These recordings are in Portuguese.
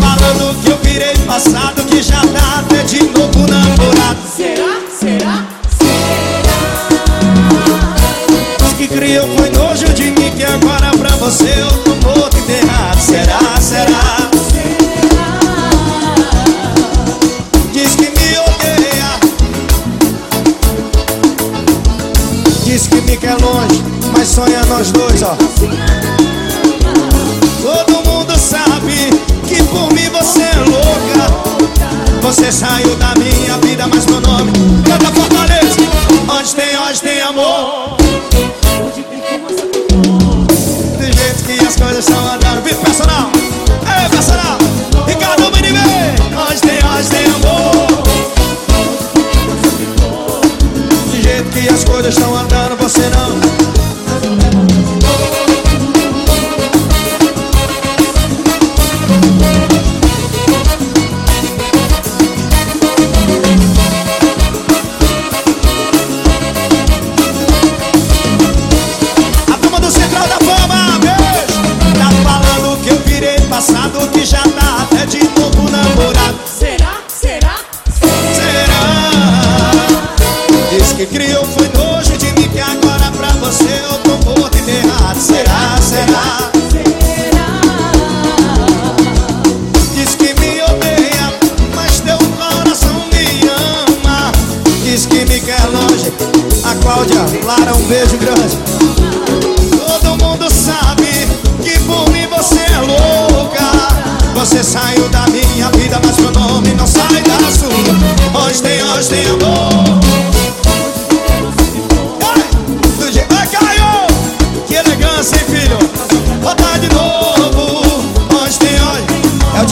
falando que eu virei passado Que já tá até de novo namorado. Será, será, será? Diz que criou foi nojo de mim Que agora pra você eu tô morto enterrado. Será, será? Diz que me odeia. Diz que me quer longe Mas sonha nós dois, ó Você saiu da minha vida, mas meu nome Canta Fortaleza. Onde tem, onde tem amor. Do jeito que as coisas estão andando. Vive personal. Ei, personal. Ricardo Minime Onde tem, onde tem amor. Do jeito que as coisas estão andando Você não que criou foi nojo de mim que agora pra você eu tô morto e ferrado. Será, será? Diz que me odeia, mas teu coração me ama. Diz que me quer longe. A Cláudia, Lara, um beijo grande. Todo mundo sabe que por mim você é louca. Você saiu da minha vida, mas meu nome não sai da sua. Hoje tem, hoje tem amor.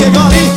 que gole